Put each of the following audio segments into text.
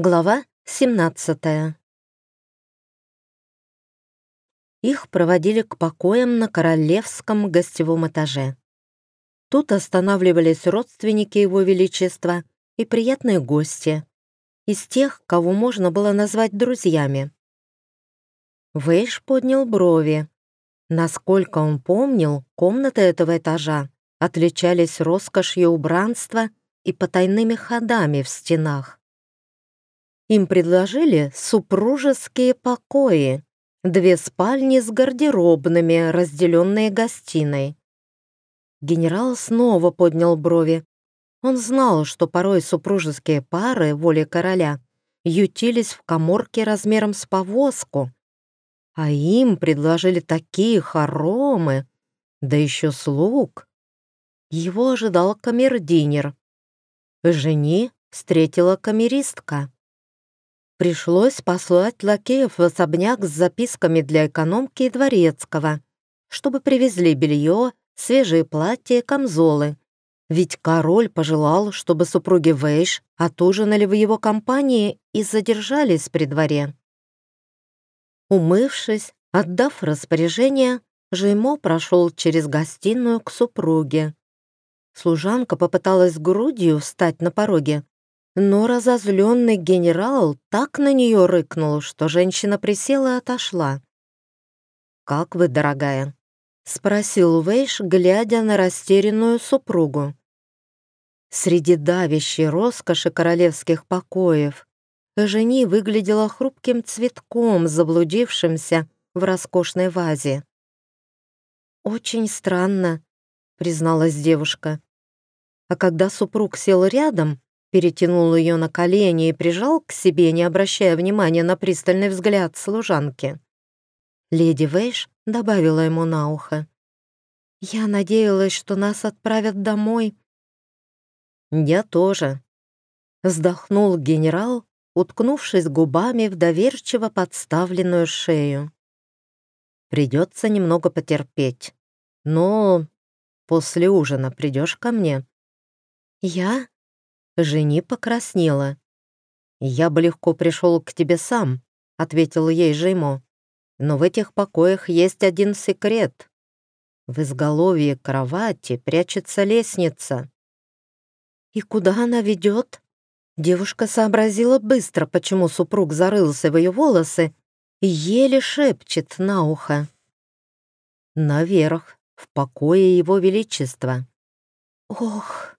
Глава 17 Их проводили к покоям на королевском гостевом этаже. Тут останавливались родственники Его Величества и приятные гости, из тех, кого можно было назвать друзьями. Вейш поднял брови. Насколько он помнил, комнаты этого этажа отличались роскошью убранства и потайными ходами в стенах. Им предложили супружеские покои, две спальни с гардеробными, разделенные гостиной. Генерал снова поднял брови. Он знал, что порой супружеские пары, воле короля, ютились в коморке размером с повозку, а им предложили такие хоромы, да еще слуг. Его ожидал камердинер. Жени встретила камеристка. Пришлось послать лакеев в особняк с записками для экономки и дворецкого, чтобы привезли белье, свежие платья и камзолы. Ведь король пожелал, чтобы супруги Вейш отужинали в его компании и задержались при дворе. Умывшись, отдав распоряжение, Жеймо прошел через гостиную к супруге. Служанка попыталась грудью встать на пороге, но разозленный генерал так на нее рыкнул, что женщина присела и отошла. «Как вы, дорогая?» — спросил Вейш, глядя на растерянную супругу. Среди давящей роскоши королевских покоев жени выглядела хрупким цветком, заблудившимся в роскошной вазе. «Очень странно», — призналась девушка. А когда супруг сел рядом, перетянул ее на колени и прижал к себе, не обращая внимания на пристальный взгляд служанки. Леди Вейш добавила ему на ухо. «Я надеялась, что нас отправят домой». «Я тоже», — вздохнул генерал, уткнувшись губами в доверчиво подставленную шею. «Придется немного потерпеть, но после ужина придешь ко мне». «Я?» Жени покраснела. «Я бы легко пришел к тебе сам», — ответил ей Жеймо. «Но в этих покоях есть один секрет. В изголовье кровати прячется лестница». «И куда она ведет?» Девушка сообразила быстро, почему супруг зарылся в ее волосы и еле шепчет на ухо. «Наверх, в покое его величества». «Ох!»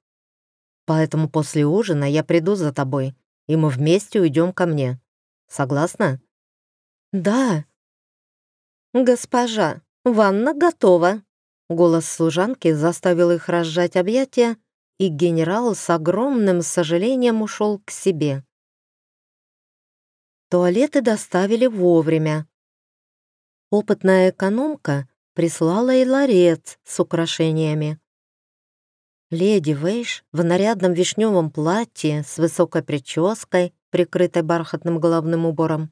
Поэтому после ужина я приду за тобой, и мы вместе уйдем ко мне. Согласна?» «Да». «Госпожа, ванна готова». Голос служанки заставил их разжать объятия, и генерал с огромным сожалением ушел к себе. Туалеты доставили вовремя. Опытная экономка прислала и ларец с украшениями. Леди Вейш в нарядном вишневом платье с высокой прической, прикрытой бархатным головным убором,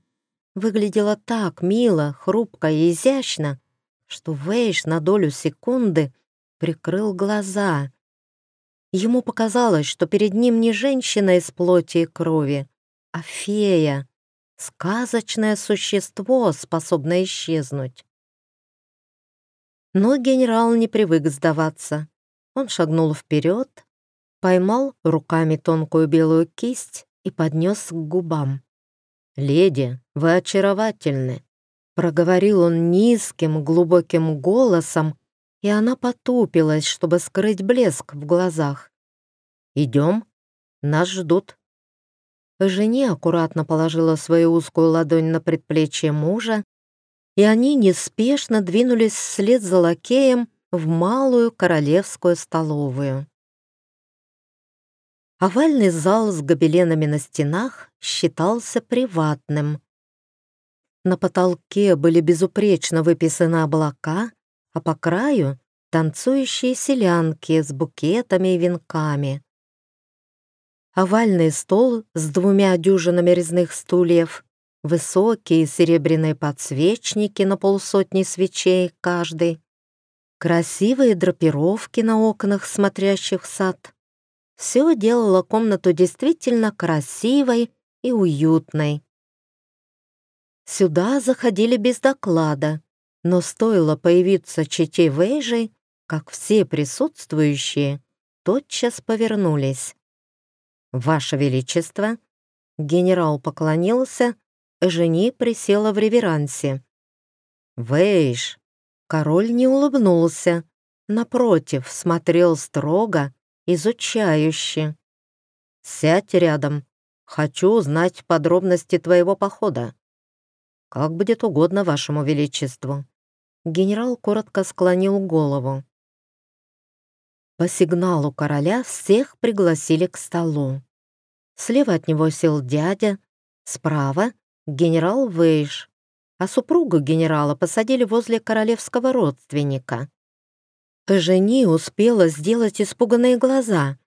выглядела так мило, хрупко и изящно, что Вейш на долю секунды прикрыл глаза. Ему показалось, что перед ним не женщина из плоти и крови, а фея, сказочное существо, способное исчезнуть. Но генерал не привык сдаваться. Он шагнул вперед, поймал руками тонкую белую кисть и поднес к губам. «Леди, вы очаровательны!» Проговорил он низким, глубоким голосом, и она потупилась, чтобы скрыть блеск в глазах. «Идем, нас ждут». Жене аккуратно положила свою узкую ладонь на предплечье мужа, и они неспешно двинулись вслед за лакеем, в малую королевскую столовую. Овальный зал с гобеленами на стенах считался приватным. На потолке были безупречно выписаны облака, а по краю — танцующие селянки с букетами и венками. Овальный стол с двумя дюжинами резных стульев, высокие серебряные подсвечники на полсотни свечей каждый, красивые драпировки на окнах, смотрящих в сад. Все делало комнату действительно красивой и уютной. Сюда заходили без доклада, но стоило появиться чете Вейжей, как все присутствующие тотчас повернулись. «Ваше Величество!» Генерал поклонился, жени присела в реверансе. «Вейш!» Король не улыбнулся, напротив, смотрел строго, изучающе. «Сядь рядом. Хочу узнать подробности твоего похода. «Как будет угодно вашему величеству». Генерал коротко склонил голову. По сигналу короля всех пригласили к столу. Слева от него сел дядя, справа — генерал Вейш, а супругу генерала посадили возле королевского родственника. Жени успела сделать испуганные глаза,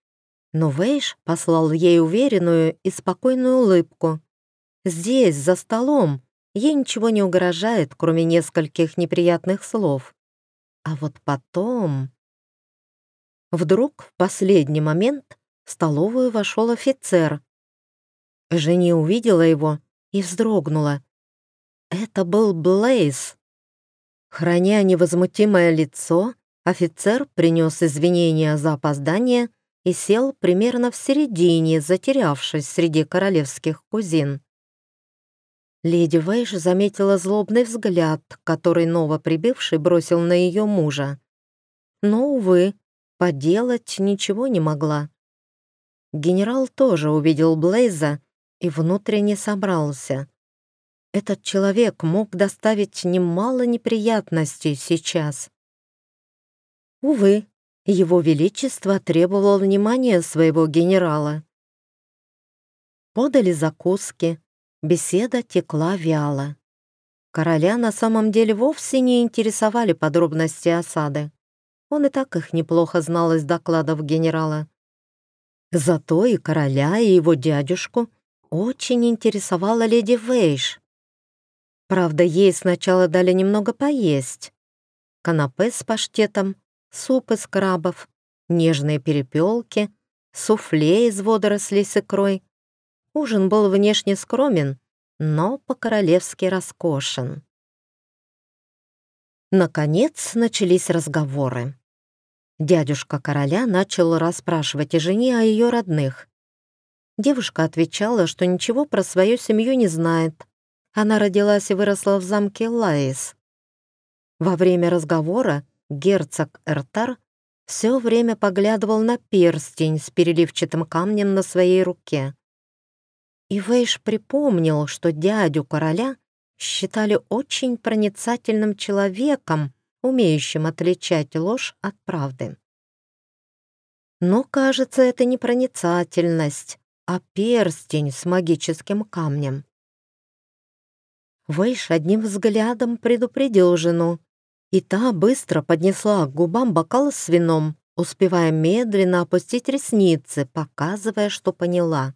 но Вейш послал ей уверенную и спокойную улыбку. Здесь, за столом, Ей ничего не угрожает, кроме нескольких неприятных слов. А вот потом... Вдруг, в последний момент, в столовую вошел офицер. Жени увидела его и вздрогнула. Это был Блейз. Храня невозмутимое лицо, офицер принес извинения за опоздание и сел примерно в середине, затерявшись среди королевских кузин. Леди Вейш заметила злобный взгляд, который новоприбывший бросил на ее мужа. Но, увы, поделать ничего не могла. Генерал тоже увидел Блейза и внутренне собрался. Этот человек мог доставить немало неприятностей сейчас. Увы, его Величество требовало внимания своего генерала. Подали закуски, Беседа текла вяло. Короля на самом деле вовсе не интересовали подробности осады. Он и так их неплохо знал из докладов генерала. Зато и короля, и его дядюшку очень интересовала леди Вейш. Правда, ей сначала дали немного поесть. Канапе с паштетом, суп из крабов, нежные перепелки, суфле из водорослей с икрой, Ужин был внешне скромен, но по-королевски роскошен. Наконец начались разговоры. Дядюшка короля начал расспрашивать о жене о ее родных. Девушка отвечала, что ничего про свою семью не знает. Она родилась и выросла в замке Лаис. Во время разговора герцог Эртар все время поглядывал на перстень с переливчатым камнем на своей руке. И Вейш припомнил, что дядю короля считали очень проницательным человеком, умеющим отличать ложь от правды. Но, кажется, это не проницательность, а перстень с магическим камнем. Вейш одним взглядом предупредил жену, и та быстро поднесла к губам бокал с вином, успевая медленно опустить ресницы, показывая, что поняла.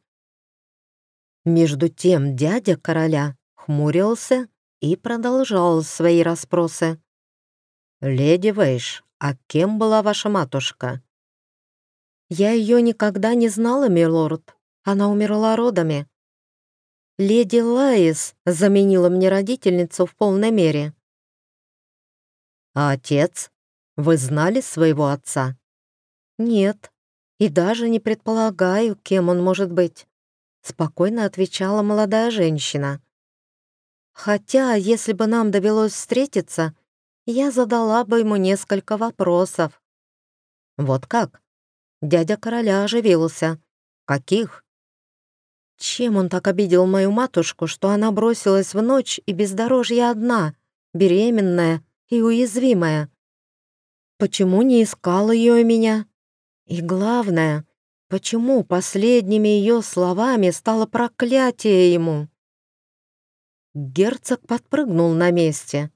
Между тем дядя короля хмурился и продолжал свои расспросы. «Леди Вейш, а кем была ваша матушка?» «Я ее никогда не знала, милорд. Она умерла родами». «Леди Лаис заменила мне родительницу в полной мере». «А отец? Вы знали своего отца?» «Нет, и даже не предполагаю, кем он может быть» спокойно отвечала молодая женщина. Хотя, если бы нам довелось встретиться, я задала бы ему несколько вопросов. Вот как? Дядя короля оживился. Каких? Чем он так обидел мою матушку, что она бросилась в ночь и бездорожье одна, беременная и уязвимая? Почему не искал ее меня? И главное, Почему последними ее словами стало проклятие ему? Герцог подпрыгнул на месте,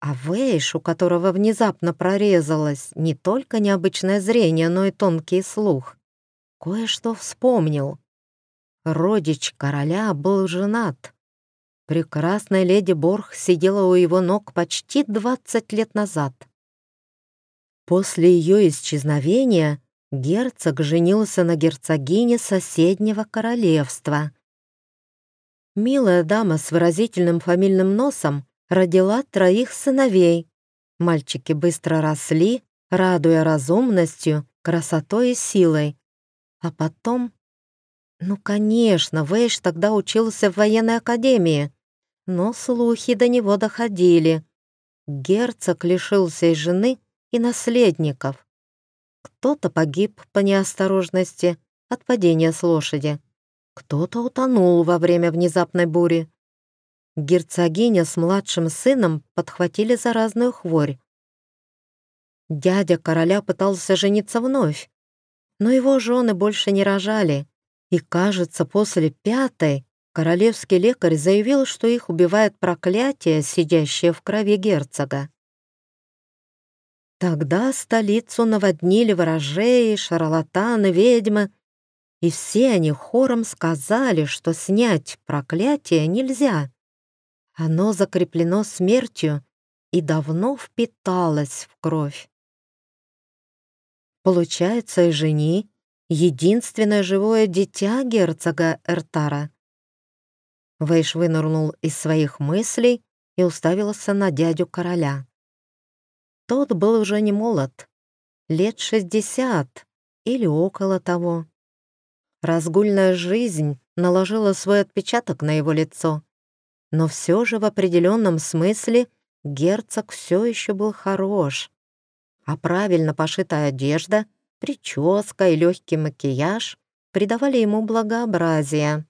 а Вейш, у которого внезапно прорезалось не только необычное зрение, но и тонкий слух, кое-что вспомнил. Родич короля был женат. Прекрасная леди Борх сидела у его ног почти 20 лет назад. После ее исчезновения герцог женился на герцогине соседнего королевства. Милая дама с выразительным фамильным носом родила троих сыновей. Мальчики быстро росли, радуя разумностью, красотой и силой. А потом... Ну, конечно, Вейш тогда учился в военной академии, но слухи до него доходили. Герцог лишился и жены, и наследников. Кто-то погиб по неосторожности от падения с лошади, кто-то утонул во время внезапной бури. Герцогиня с младшим сыном подхватили заразную хворь. Дядя короля пытался жениться вновь, но его жены больше не рожали, и, кажется, после пятой королевский лекарь заявил, что их убивает проклятие, сидящее в крови герцога. Тогда столицу наводнили ворожеи, шарлатаны, ведьмы, и все они хором сказали, что снять проклятие нельзя. Оно закреплено смертью и давно впиталось в кровь. Получается, и жени — единственное живое дитя герцога Эртара. Вейш вынырнул из своих мыслей и уставился на дядю короля. Тот был уже не молод, лет шестьдесят или около того. Разгульная жизнь наложила свой отпечаток на его лицо, но все же в определенном смысле герцог все еще был хорош, а правильно пошитая одежда, прическа и легкий макияж придавали ему благообразие.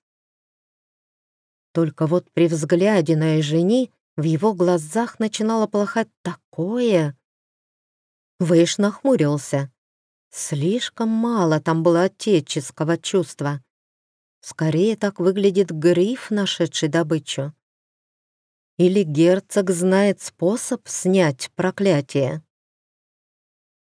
Только вот при взгляде на Эжени в его глазах начинало плохать такое. Выш нахмурился. Слишком мало там было отеческого чувства. Скорее так выглядит гриф, нашедший добычу. Или герцог знает способ снять проклятие.